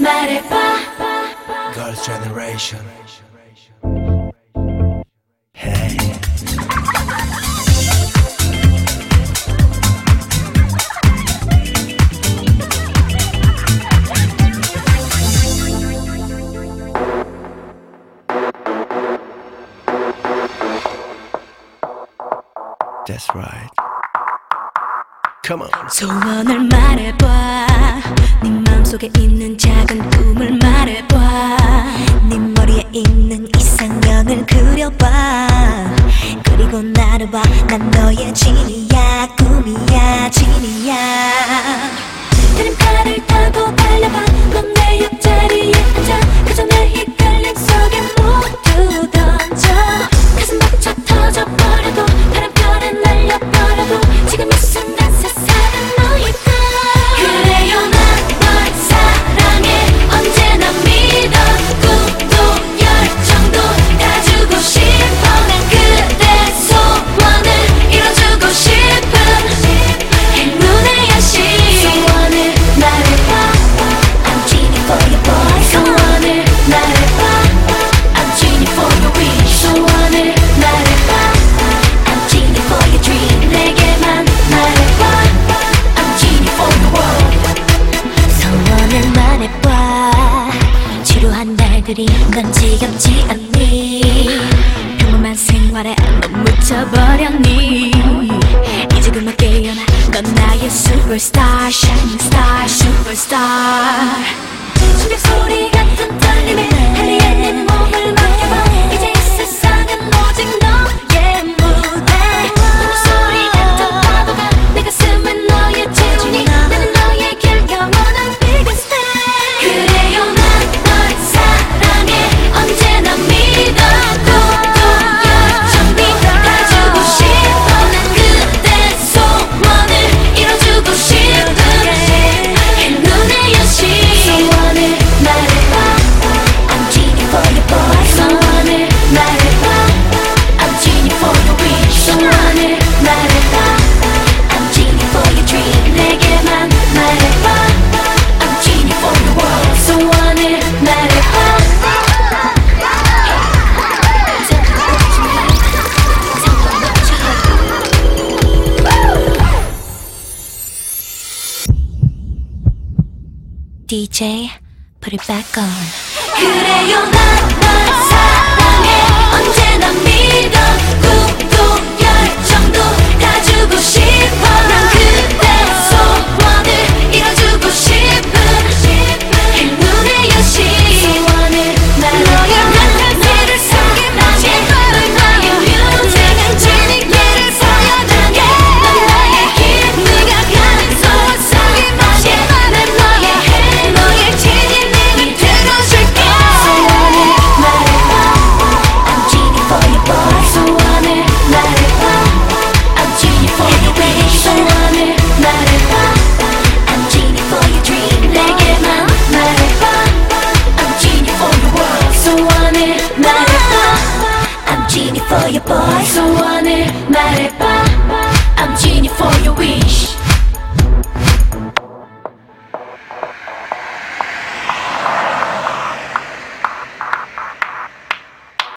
말해봐. Girls Generation. Hey. That's right. Come on. 소원을 말해봐. 네 마음속에 있는 작은 꿈을 말해봐. 네 머리에 있는 이상형을 그려봐. 그리고 나를 봐난 너의 진이 지겹지 않니? 평범한 생활에 너무 묻혀버렸니? 이제 그만 깨어나 넌 나의 superstar shining star superstar. 충격 소리 같은 떨림에 헬리에 내 몸을 맡겨봐. DJ, put it back on. 그래요, 난, 난, you boy So marry 말해봐 I'm genie for your wish.